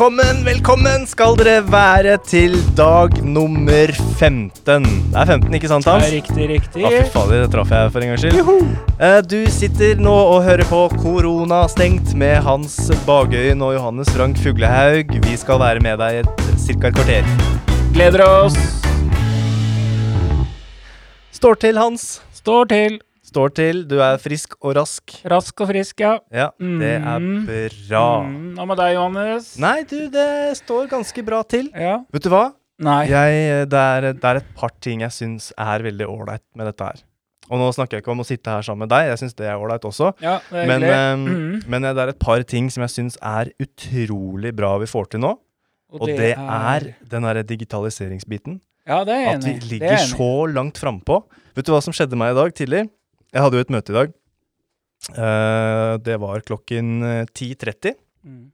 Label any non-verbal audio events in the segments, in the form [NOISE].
Velkommen, velkommen skal dere være til dag nummer 15. Det er 15, ikke sant, Hans? Ja, riktig, riktig. Å, fy fader, det traff jeg for en gangs skyld. Uh, Du sitter nå og hører på Korona stengt med Hans Bagøyen og Johannes Frank Fuglehaug. Vi skal være med deg i et ca. et kvarter. Gleder oss. Står til, Hans. Står til. Står til. Du er frisk og rask. Rask og frisk, ja. Ja, det er Mm. bra. Mm, Hva med deg, Johannes? Nei, du, det står ganske bra til. Ja. Vet du hva? Nei. Jeg, det, er, det er et par ting jeg syns er veldig ålreit med dette her. Og nå snakker jeg ikke om å sitte her sammen med deg, jeg syns det er ålreit også. Ja, det er Men, ehm, Mm. men det er et par ting som jeg syns er utrolig bra vi får til nå. Og, det, er den derre digitaliseringsbiten. Ja, det er enig. At vi er ligger så langt frampå. Vet du hva som skjedde meg i dag tidlig? Jeg hadde jo et møte i dag. Uh, det var klokken eh, 10.30. Mm.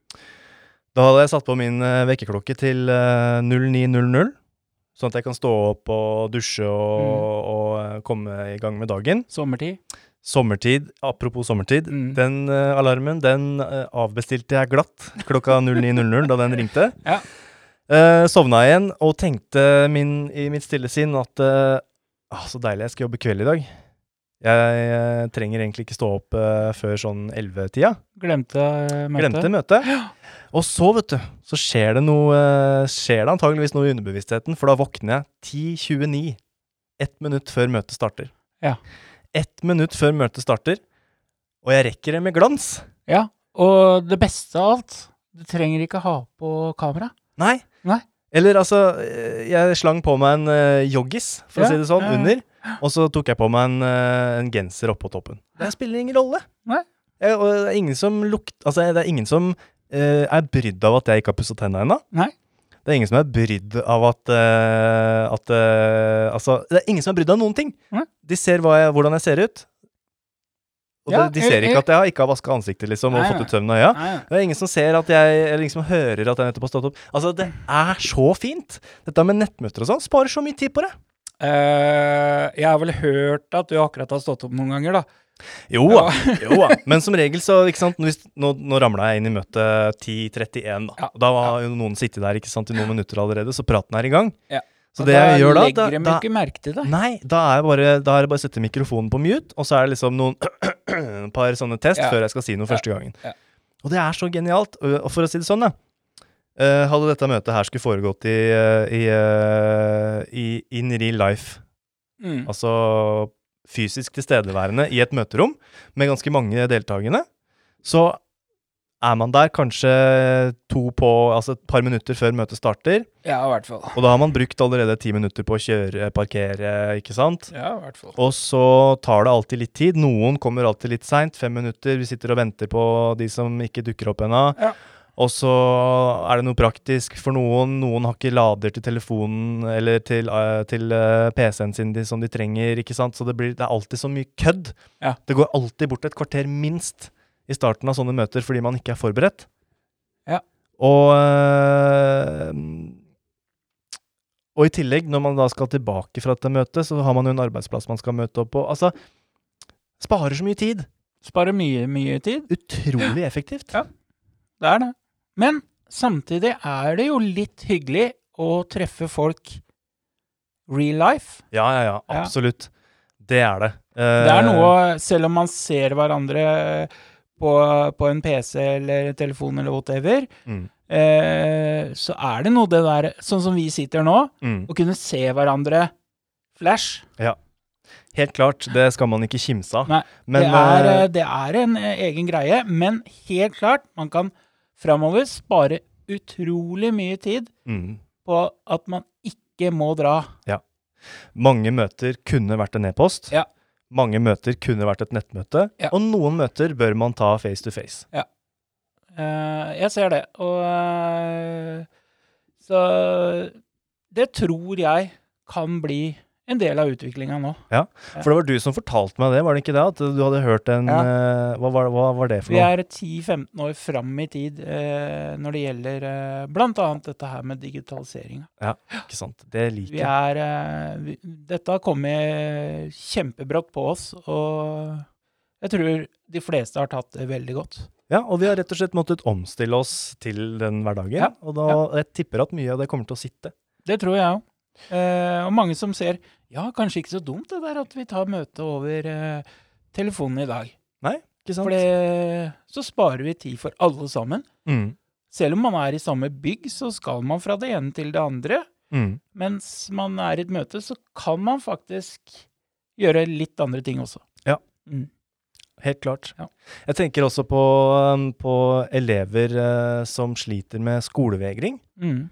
Da hadde jeg satt på min uh, vekkerklokke til uh, 09.00, sånn at jeg kan stå opp og dusje og, Mm. og eh, komme i gang med dagen. Sommertid. Sommertid, apropos sommertid, Mm. den eh, alarmen den eh, avbestilte jeg glatt klokka [LAUGHS] 09.00 da den ringte. Ja. Eh, sovna igjen og tenkte min, i mitt stille sinn at eh, ah, så deilig, jeg skal jobbe kveld i dag. Jeg eh, trenger egentlig ikke stå opp eh, før sånn 11-tida. Glemte uh, møtet. Glemte møtet. Ja. Og så, vet du, så skjer det noe eh, Skjer det antageligvis noe i underbevisstheten, for da våkner jeg 10.29. Ett minutt før møtet starter. Ja. Ett minutt før møtet starter, og jeg rekker det med glans. Ja, og det beste av alt, du trenger ikke ha på kamera. Nei. Nei. Eller altså, eh, jeg slang på meg en uh, joggis, for Ja, å si det sånn, ja, ja. under. Og så tok jeg på meg en, uh, en genser oppå toppen. Det spiller ingen rolle. Nei. Jeg, og det er ingen som lukt... Altså, det er ingen som uh, er brydd av at jeg ikke har pusset tenna ennå. Det er ingen som er brydd av at, eh, at eh, Altså, det er ingen som er brydd av noen ting. Nei. De ser jeg, hvordan jeg ser ut. Og Ja, de, de ser ikke at jeg ikke har vaska ansiktet liksom, og Nei, fått ut søvn i øya. Det er ingen som ser at jeg Eller ingen som hører at jeg nettopp har stått opp. Altså, det er så fint! Dette med nettmøter og sånn sparer så mye tid på det. Uh, jeg har vel hørt at du akkurat har stått opp noen ganger, da. Jo da. jo da. Men som regel så, ikke sant Hvis, Nå, nå ramla jeg inn i møtet 10.31, da. Ja. Da var jo noen sittet der ikke sant, i noen minutter allerede, så praten er i gang. Ja. Så det jeg gjør da, da, legger de ikke merke til det. Nei, da er, bare, da er det bare å sette mikrofonen på mute, og så er det liksom noen [CLEARS THROAT] par sånne test Ja. før jeg skal si noe første gangen. Ja. Og det er så genialt. Og for å si det sånn, da. Uh, hadde dette møtet her skulle foregått i, uh, i, uh, i in real life, Mm. altså fysisk tilstedeværende i et møterom med ganske mange deltakende, så er man der kanskje to på, altså et par minutter før møtet starter, Ja, i hvert fall. og da har man brukt allerede ti minutter på å kjøre, parkere, ikke sant? Ja, i hvert fall. Og så tar det alltid litt tid. Noen kommer alltid litt seint, fem minutter. Vi sitter og venter på de som ikke dukker opp ennå. Ja. Og så er det noe praktisk for noen. Noen har ikke lader til telefonen eller til, uh, til uh, PC-en sin de, som de trenger. ikke sant? Så det, blir, det er alltid så mye kødd. Ja. Det går alltid bort et kvarter minst i starten av sånne møter fordi man ikke er forberedt. Ja. Og eh, og i tillegg, når man da skal tilbake fra dette møtet, så har man jo en arbeidsplass man skal møte opp på. Altså, sparer så mye tid. Sparer mye, mye tid. Utrolig effektivt. Ja. Det er det. Men samtidig er det jo litt hyggelig å treffe folk real life. Ja, ja, ja. Ja. Absolutt. Det er det. Det er noe, selv om man ser hverandre på, på en PC eller telefon eller whatever, mm, eh, så er det noe det der, sånn som vi sitter nå, mm. å kunne se hverandre flash. Ja. Helt klart. Det skal man ikke kimse av. Nei, Men det, er, eh, eh, det er en eh, egen greie, men helt klart, man kan framover spare utrolig mye tid mm, på at man ikke må dra. Ja. mange møter kunne vært en e-post. Ja. Mange møter kunne vært et nettmøte. Ja. Og noen møter bør man ta face to face. Eh, jeg ser det, og uh, Så det tror jeg kan bli en del av utviklinga nå. Ja, For det var du som fortalte meg det, var det ikke det? At du hadde hørt en Ja. eh, hva, var, hva var det for noe? Vi er 10-15 år fram i tid eh, når det gjelder eh, bl.a. dette her med digitalisering. Ja, Ikke sant? Det liker jeg. er eh, vi, Dette har kommet kjempebrått på oss, og jeg tror de fleste har tatt det veldig godt. Ja, og vi har rett og slett måttet omstille oss til den hverdagen. Ja, Og da, jeg tipper at mye av det kommer til å sitte. Det tror jeg òg. Eh, og mange som ser ja, kanskje ikke så dumt det der at vi tar møte over eh, telefonen i dag. Nei, Ikke sant? For det, så sparer vi tid for alle sammen. Mm. Selv om man er i samme bygg, så skal man fra det ene til det andre. Mm. Mens man er i et møte, så kan man faktisk gjøre litt andre ting også. Ja. Mm. Helt klart. Ja. Jeg tenker også på, um, på elever eh, som sliter med skolevegring. Mm.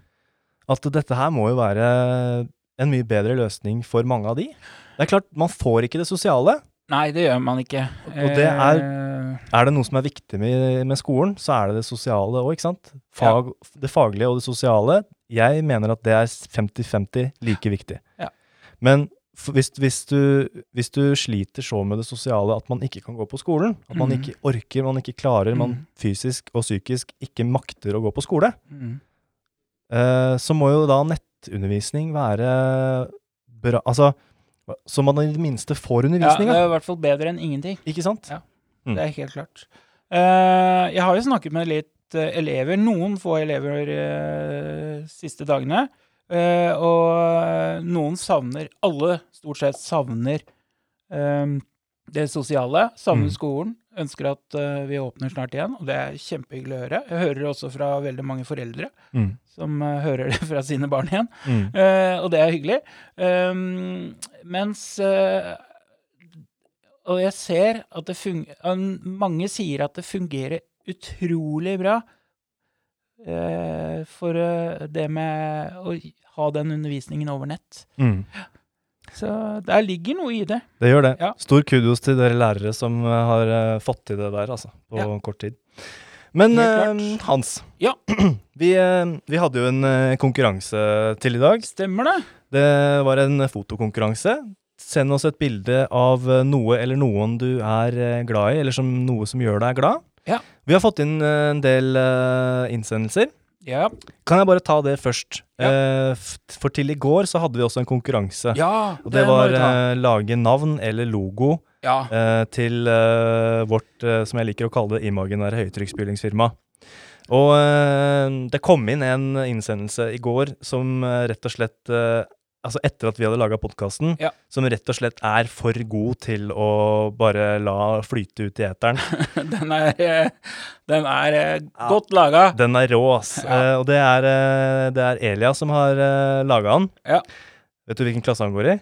At dette her må jo være en mye bedre løsning for mange av de. Det er klart, man får ikke det sosiale. Nei, det gjør man ikke. Og det er- Eh, Er det noe som er viktig med, med skolen, så er det det sosiale òg, ikke sant? Fag, Det faglige og det sosiale. Jeg mener at det er 50-50 like viktig. Ja. Men hvis, hvis, du, hvis du sliter så med det sosiale at man ikke kan gå på skolen, at man mm. ikke orker, man ikke klarer, man Mhm. fysisk og psykisk ikke makter å gå på skole, mm. Eh, så må jo da nettundervisning være bra Altså, så man i det minste får Ja, det er i hvert fall bedre enn ingenting. Ikke sant? Ja. Mm. Det er helt klart. Eh, jeg har jo snakket med litt eh, elever, noen få elever uh, siste dagene. og noen savner, alle stort sett savner det sosiale, savner Mm. skolen. Ønsker at uh, vi åpner snart igjen, og det er kjempehyggelig å høre. Jeg hører det også fra veldig mange foreldre Mm. som uh, hører det fra sine barn igjen. Mm. uh, og det er hyggelig. Um, mens Og jeg ser at det fungerer Mange sier at det fungerer utrolig bra for det med å ha den undervisningen over nett. Mm. Så der ligger noe i det. Det gjør det. Ja. Stor kudos til dere lærere som eh, har uh, fått til det der, altså, på Ja. kort tid. Men eh. Hans, Ja. [CLEARS THROAT] vi, uh, vi hadde jo en konkurranse til i dag. Stemmer det? Det var en fotokonkurranse. Send oss et bilde av noe eller noen du er glad i, eller som noe som gjør deg glad. Ja. Vi har fått inn en del innsendelser. Ja. Kan jeg bare ta det først? Ja. Eh, for til i går så hadde vi også en konkurranse. ja Og det var eh, lage navn eller logo Ja. eh, til vårt, som jeg liker å kalle det, imaginære høytrykksspylingsfirma. Og det kom inn en innsendelse i går som rett og slett Altså etter at vi hadde laga podkasten, Ja. som rett og slett er for god til å bare la flyte ut i eteren. [LAUGHS] Den er, eh, den er eh, Ja. godt laga. Den er rå, ass. Ja. Eh, og det er, eh, det er Elia som har uh, laga den. Ja. Vet du hvilken klasse han går i?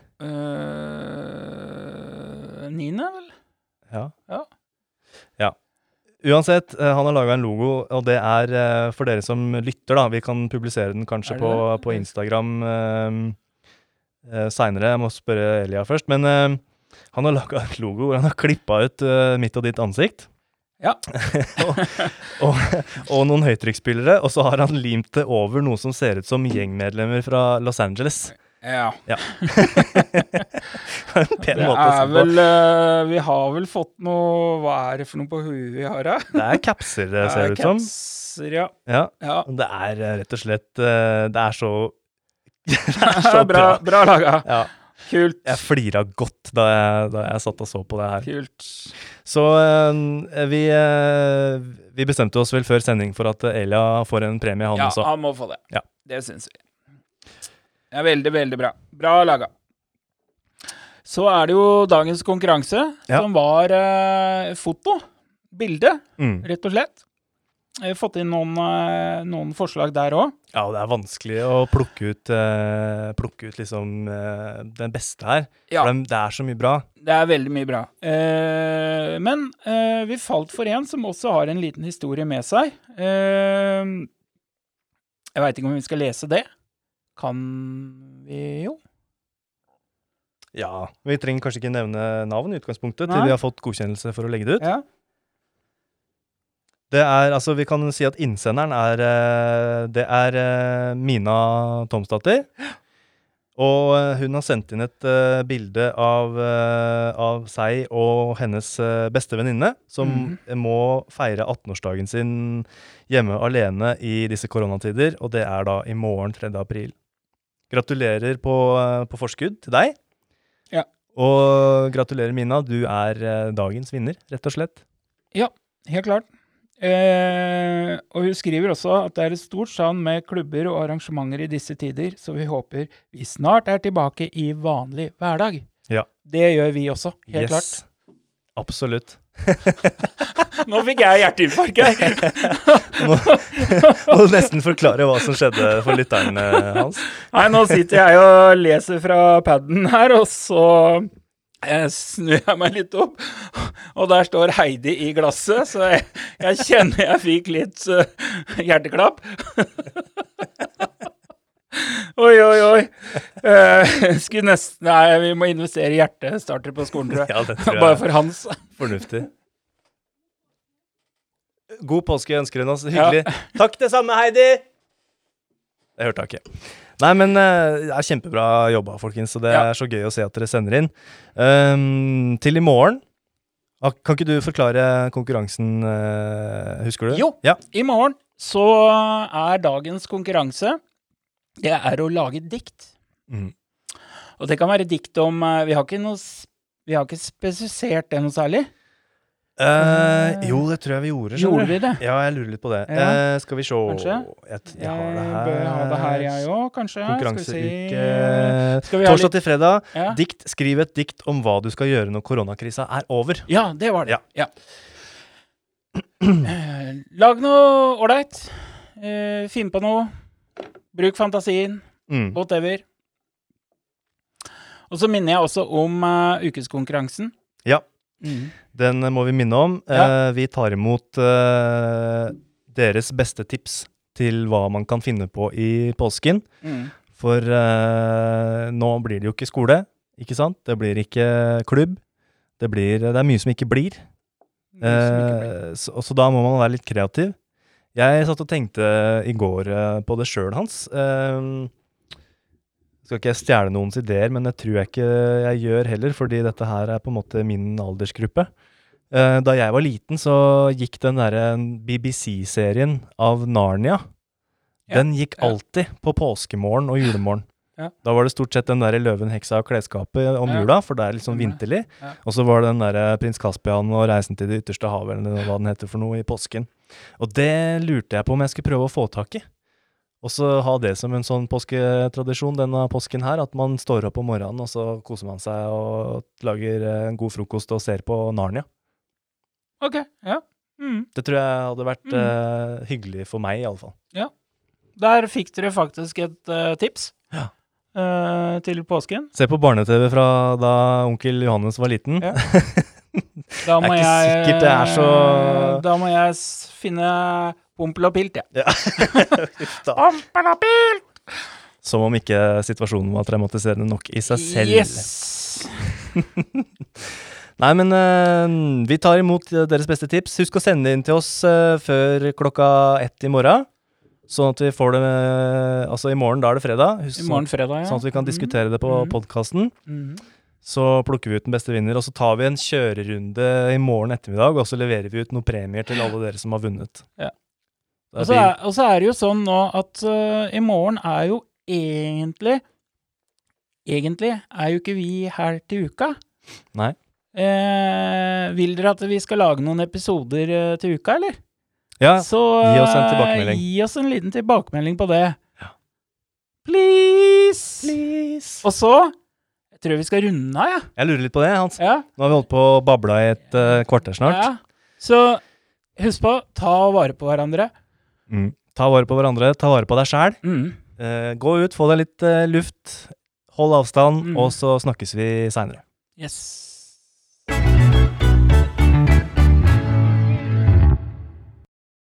Uh, niende, vel? Ja. Ja. Ja. Uansett, eh, han har laga en logo, og det er eh, for dere som lytter, da. Vi kan publisere den kanskje på, på Instagram uh, seinere. Jeg må spørre Elia først. Men eh, han har laga et logo hvor han har klippa ut eh, mitt og ditt ansikt. Ja. [LAUGHS] og, og, og noen høytrykksspillere, og så har han limt det over noe som ser ut som gjengmedlemmer fra Los Angeles. Ja. [LAUGHS] en pen Det måte å er på. vel uh, Vi har vel fått noe Hva er det for noe på huet vi har, da? Det er capser, det ser [LAUGHS] det ut som. Capser, ja. Ja. ja. Det er eh, rett og slett eh, Det er så [LAUGHS] bra, bra. bra laga. Ja. Kult. Jeg flira godt da jeg, da jeg satt og så på det her. Kult. Så eh, vi, eh, vi bestemte oss vel før sending for at Elia får en premie, han Ja, også. han må få det. Ja. Det syns vi. Det er veldig, veldig bra. Bra laga. Så er det jo dagens konkurranse, Ja. som var eh, foto. Bilde, Mm. rett og slett. Jeg har fått inn noen, eh, noen forslag der òg. Ja, det er vanskelig å plukke ut, uh, plukke ut liksom uh, den beste her. Ja. For det, er så mye bra. Det er veldig mye bra. Uh, men vi falt for en som også har en liten historie med seg. Jeg veit ikke om vi skal lese det. Kan vi jo? Ja. Vi trenger kanskje ikke nevne navn i utgangspunktet, Nei. til vi har fått godkjennelse for å legge det ut. Ja. Det er, altså Vi kan si at innsenderen er eh, Det er eh, Mina Tomsdatter. Og eh, hun har sendt inn et bilde av, av seg og hennes beste venninne, som mm. må feire 18-årsdagen sin hjemme alene i disse koronatider, og det er da i morgen 3. april. Gratulerer på, på forskudd til deg. Ja. Og gratulerer, Mina. Du er dagens vinner, rett og slett. Ja, Helt klart. Eh, og hun skriver også at det er et stort savn med klubber og arrangementer i disse tider, så vi håper vi snart er tilbake i vanlig hverdag. Ja. Det gjør vi også, helt klart. Absolutt. [LAUGHS] Nå fikk jeg hjerteinfarkt her. [LAUGHS] Må må du nesten forklare hva som skjedde for lytterne hans. Nei, nå sitter jeg og leser fra paden her, og så eh, snur jeg meg litt opp, og der står Heidi i glasset, så jeg, jeg kjenner jeg fikk litt uh, hjerteklapp. oi, oi, oi. Uh, skulle nesten Nei, vi må investere i hjertestarter på skolen, tror jeg. Ja, det tror Bare for hans. fornuftig. God påske ønsker hun oss. Hyggelig. Takk det samme, Heidi! Det hørte jeg ikke. Nei, men eh, det er kjempebra jobba, folkens. Og det Ja. er så gøy å se at dere sender inn. Um, til i morgen ah, Kan ikke du forklare konkurransen, eh, husker du? Jo. Ja. I morgen så er dagens konkurranse Det er å lage dikt. Mm. Og det kan være dikt om eh, Vi har ikke noe Vi har ikke spesifisert det noe særlig. Eh, jo, det tror jeg vi gjorde. Gjorde vi det? Ja, jeg lurer litt på det. Ja. Uh, skal vi se Kanskje? Jeg, jeg Jeg har det her. bør ha det her, jeg òg, kanskje. Konkurranseuke si Torsdag til fredag. ja. Dikt, skriv et dikt om hva du skal gjøre når koronakrisa er over. ja, det var det. Ja. Ja. Lag noe ålreit. Uh, Finn på noe. Bruk fantasien. Mm. Whatever. Og så minner jeg også om uh, ukeskonkurransen. Mm. Den må vi minne om. Ja. Eh, vi tar imot eh, deres beste tips til hva man kan finne på i påsken. Mm. For eh, nå blir det jo ikke skole, ikke sant? Det blir ikke klubb. Det, blir, det er mye som ikke blir. Som ikke blir. Så, så da må man være litt kreativ. Jeg satt og tenkte i går på det sjøl, Hans. Eh, skal ikke jeg stjele noens ideer, men det tror jeg ikke jeg gjør heller, fordi dette her er på en måte min aldersgruppe. Eh, da jeg var liten, så gikk den derre BBC-serien av Narnia. Ja, Den gikk ja. alltid på påskemorgen og julemorgen. [LAUGHS] Ja. Da var det stort sett den der Løven, heksa og klesskapet om jula, for det er litt sånn vinterlig. Ja. Og så var det den der Prins Kaspian og Reisen til det ytterste havet, eller hva den heter for noe, i påsken. Og det lurte jeg på om jeg skulle prøve å få tak i. Og så ha det som en sånn påsketradisjon denne påsken her, at man står opp om morgenen, og så koser man seg og lager en god frokost og ser på Narnia. Ok, ja. Mm. Det tror jeg hadde vært Mm. uh, hyggelig for meg, iallfall. Der fikk dere faktisk et uh, tips Ja. uh, til påsken. Se på barne-TV fra da onkel Johannes var liten. Ja. [LAUGHS] Da må Det er ikke jeg, sikkert det er så- Da må jeg finne pompel og pilt. Ja. [LAUGHS] Pompel og pilt! Som om ikke situasjonen var traumatiserende nok i seg selv. Yes! [LAUGHS] Nei, men uh, vi tar imot eh, deres beste tips. Husk å sende inn til oss uh, før klokka ett i morgen. Sånn at vi får det med, Altså, i morgen, da er det fredag. Husk, I morgen fredag, ja. Sånn at vi kan Mhm. diskutere det på Mhm. podkasten. Mhm. Så plukker vi ut den beste vinner, og så tar vi en kjørerunde i morgen ettermiddag, og så leverer vi ut noen premier til alle dere som har vunnet. Ja. Og så er, og så er det jo sånn nå at uh, i morgen er jo egentlig Egentlig er jo ikke vi her til uka. Nei. Eh, vil dere at vi skal lage noen episoder uh, til uka, eller? Ja, Så gi oss en eh, tilbakemelding. Gi oss en liten tilbakemelding på det. Ja. Please! please. Og så Jeg tror vi skal runde av, jeg. Jeg lurer litt på det, Hans. Ja. Nå har vi holdt på å babla i et uh, kvarter snart. ja. Så husk på, ta vare på hverandre. Mm. Ta vare på hverandre, ta vare på deg sjæl. Mm. Eh, gå ut, få deg litt eh, luft, hold avstand, Mm. og så snakkes vi seinere. Yes.